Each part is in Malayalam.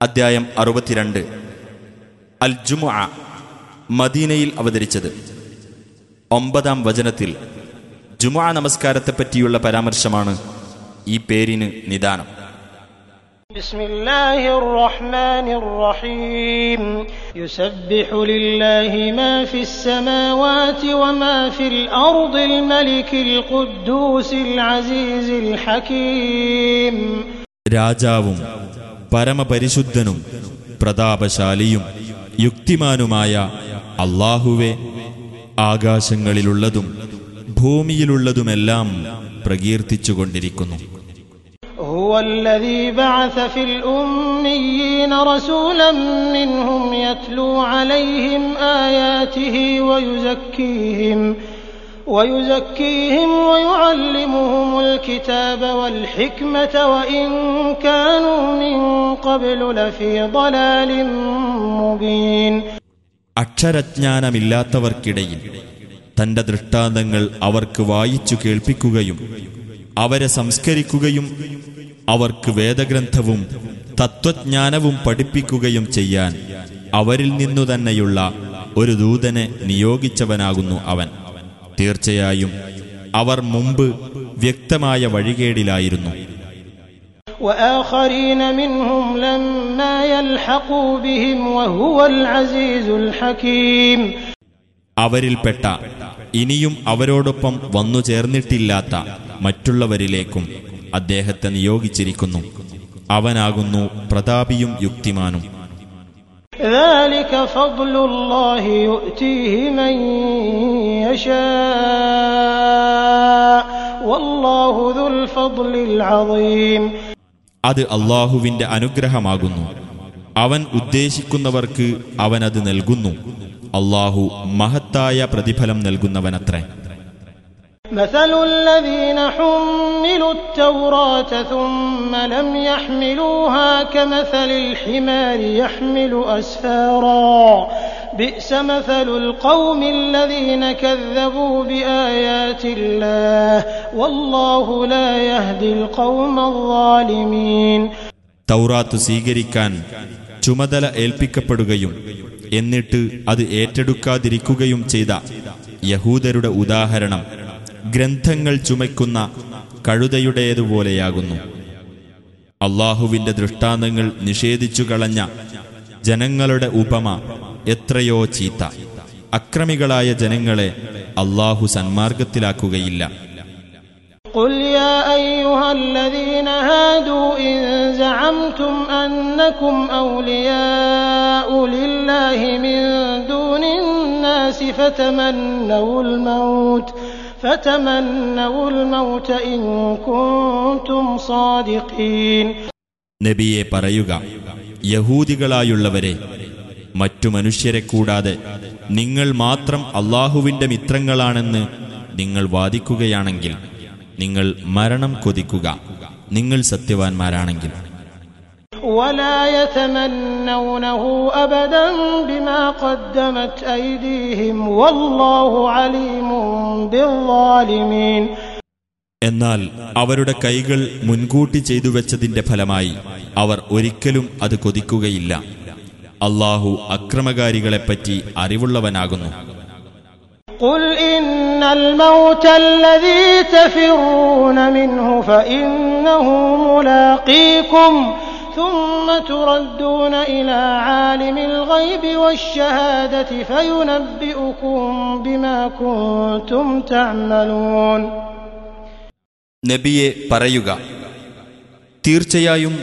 അദ്ധ്യായം അറുപത്തിരണ്ട് അൽ ജുമുഅ മദീനയിൽ അവതരിച്ചത് ഒമ്പതാം വചനത്തിൽ ജുമുഅ നമസ്കാരത്തെപ്പറ്റിയുള്ള പരാമർശമാണ് ഈ പേരിന് നിദാനം بسم الله الرحمن الرحيم يسبح لله ما في السماوات وما في الأرض الملك القدوس العزيز الحكيم രാജാവും പരമപരിശുദ്ധനും പ്രതാപശാലിയും യുക്തിമാനുമായ അള്ളാഹുവെ ആകാശങ്ങളിലുള്ളതും ഭൂമിയിലുള്ളതുമെല്ലാം പ്രകീർത്തിച്ചുകൊണ്ടിരിക്കുന്നു هو الذي بعث في الأميين رسولا منهم يتلو عليهم آياته ويزكيهم ويزكيهم ويعلمهم الكتاب والحكمة وإن كانوا من قبل لفي ضلال مبين അക്ഷരജ്ഞാനമില്ലാത്തവർക്കിടയിൽ തന്റെ ദൃഷ്ടാന്തങ്ങൾ അവർക്ക് വായിച്ചു കേൾപ്പിക്കുകയും അവരെ സംസ്കരിക്കുകയും അവർക്ക് വേദഗ്രന്ഥവും തത്വജ്ഞാനവും പഠിപ്പിക്കുകയും ചെയ്യാൻ അവരിൽ നിന്നു തന്നെയുള്ള ഒരു ദൂതനെ നിയോഗിച്ചവനാകുന്നു അവൻ തീർച്ചയായും അവർ മുമ്പ് വ്യക്തമായ വഴികേടിലായിരുന്നു. അവരിൽപ്പെട്ട ഇനിയും അവരോടൊപ്പം വന്നു ചേർന്നിട്ടില്ലാത്ത മറ്റുള്ളവരിലേക്കും അദ്ദേഹത്തെ നിയോഗിച്ചിരിക്കുന്നു. അവനാകുന്നു പ്രതാപിയും യുക്തിമാനും. ذلك فضل الله يؤتيه من يشاء والله ذو الفضل العظيم അത് അള്ളാഹുവിന്റെ അനുഗ്രഹമാകുന്നു അവൻ ഉദ്ദേശിക്കുന്നവർക്ക് അവൻ അത് നൽകുന്നു അള്ളാഹു മഹത്തായ പ്രതിഫലം നൽകുന്നവനത്രേ مثل الذين حملوا التوراة ثم لم يحملوها كمثل الحمار يحمل أسفارا بئس مثل القوم الذين كذبوا بآيات الله والله لا يهدي القوم الظالمين തൗറാത്ത് സ്വീകരിക്കാൻ ചുമതല ഏൽപ്പിക്കപ്പെടുകയും എന്നിട്ട് അത് ഏറ്റെടുക്കാതിരിക്കുകയും ചെയ്ത യഹൂദരുടെ ഉദാഹരണം ഗ്രന്ഥങ്ങൾ ചുമയ്ക്കുന്ന കഴുതയുടേതുപോലെയാകുന്നു അള്ളാഹുവിന്റെ ദൃഷ്ടാന്തങ്ങൾ നിഷേധിച്ചു കളഞ്ഞ ജനങ്ങളുടെ ഉപമ എത്രയോ ചീത്ത അക്രമികളായ ജനങ്ങളെ അള്ളാഹു സന്മാർഗത്തിലാക്കുകയില്ല قل يا أيها الذين هادوا إن زعمتم أنكم أولياء لله من دون الناس فتمنوا الموت فتمنوا الموت إن كنتم صادقين നബിയെ പറയുക യഹൂദികളായുള്ളവരെ മറ്റു മനുഷ്യരെ കൂടാതെ നിങ്ങൾ മാത്രം അള്ളാഹുവിന്റെ മിത്രങ്ങളാണെന്ന് നിങ്ങൾ വാദിക്കുകയാണെങ്കിൽ നിങ്ങൾ മരണം കൊതിക്കുക നിങ്ങൾ സത്യവാൻമാരാണെങ്കിൽ ولا يتمنونه أبدا بما قدمت أيديهم والله عليم بالظالمين എന്നാൽ അവരുടെ കൈകൾ മുൻകൂട്ടി ചെയ്തു വെച്ചതിന്റെ ഫലമായി അവർ ഒരിക്കലും അത് കൊതിക്കുകയില്ല അള്ളാഹു അക്രമകാരികളെപ്പറ്റി അറിവുള്ളവനാകുന്നു قل إن الموت الذي تفرون منه فإنه ملاقيكم ثم تردون إلى عالم الغيب والشهادة فينبئكم بما كنتم تعملون നബിയെ പറയുക തീർച്ചയായും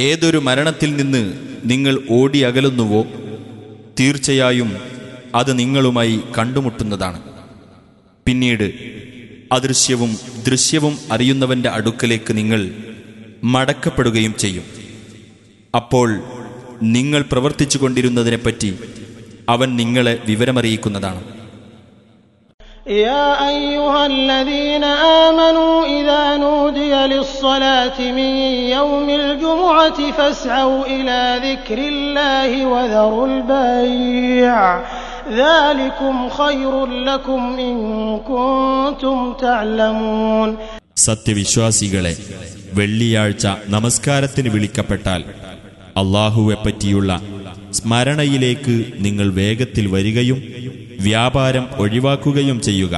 ഏതൊരു മരണത്തിൽ നിന്ന് നിങ്ങൾ ഓടി അകലുന്നുവോ തീർച്ചയായും അത് നിങ്ങളുമായി കണ്ടുമുട്ടുന്നതാണ് പിന്നീട് അദൃശ്യവും ദൃശ്യവും അറിയുന്നവന്റെ അടുക്കലേക്ക് നിങ്ങൾ മടക്കപ്പെടുകയും ചെയ്യും അപ്പോൾ നിങ്ങൾ പ്രവർത്തിച്ചു കൊണ്ടിരുന്നതിനെപ്പറ്റി അവൻ നിങ്ങളെ വിവരമറിയിക്കുന്നതാണ് يا أيها الذين آمنوا إذا نودي للصلاة من يوم الجمعة فاسعوا إلى ذكر الله وذروا البيع ذلكم خير لكم إن كنتم تعلمون സത്യവിശ്വാസികളെ വെള്ളിയാഴ്ച നമസ്കാരത്തിന് വിളിക്കപ്പെട്ടാൽ അള്ളാഹുവെപ്പറ്റിയുള്ള സ്മരണയിലേക്ക് നിങ്ങൾ വേഗത്തിൽ വരികയും വ്യാപാരം ഒഴിവാക്കുകയും ചെയ്യുക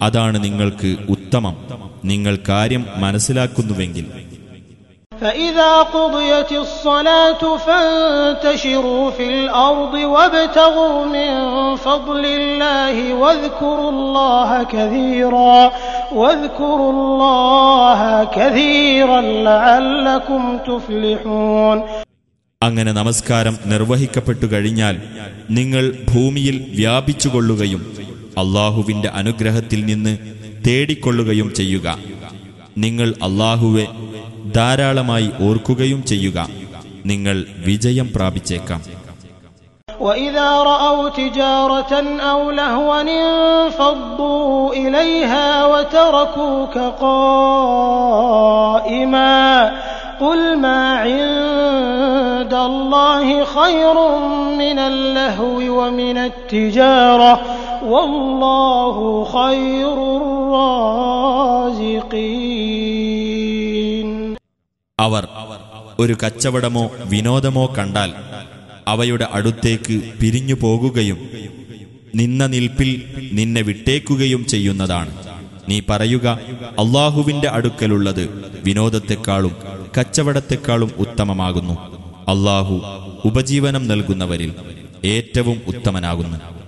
അതാണ് നിങ്ങൾക്ക് ഉത്തമം നിങ്ങൾ കാര്യം മനസ്സിലാക്കുന്നുവെങ്കിൽ فإذا قضيت الصلاة فانتشروا في الأرض وابتغوا من فضل الله واذكروا الله كثيرا واذكروا الله كثيرا لعلكم تفلحون അങ്ങനെ നമസ്കാരം നിർവഹിക്കപ്പെട്ടു കഴിഞ്ഞാൽ നിങ്ങൾ ഭൂമിയിൽ വ്യാപിച്ചുകൊള്ളുകയും അള്ളാഹുവിന്റെ അനുഗ്രഹത്തിൽ നിന്ന് തേടിക്കൊള്ളുകയും ചെയ്യുക നിങ്ങൾ അള്ളാഹുവെ ധാരാളമായി ഓർക്കുകയും ചെയ്യുക നിങ്ങൾ വിജയം പ്രാപിച്ചേക്കാം وإذا رأوا تجارة أو لهوا انفضوا إليها وتركوك قائما قل ما عند الله خير من اللهو ومن التجارة والله خير الرازقين അവർ ഒരു കച്ചവടമോ വിനോദമോ കണ്ടാൽ അവയുടെ അടുത്തേക്ക് പിരിഞ്ഞു പോകുകയും നിന്ന നിൽപ്പിൽ നിന്നെ വിട്ടേക്കുകയും ചെയ്യുന്നതാണ് നീ പറയുക അള്ളാഹുവിന്റെ അടുക്കലുള്ളത് വിനോദത്തെക്കാളും കച്ചവടത്തെക്കാളും ഉത്തമമാകുന്നു. അള്ളാഹു ഉപജീവനം നൽകുന്നവരിൽ ഏറ്റവും ഉത്തമനാകുന്നു.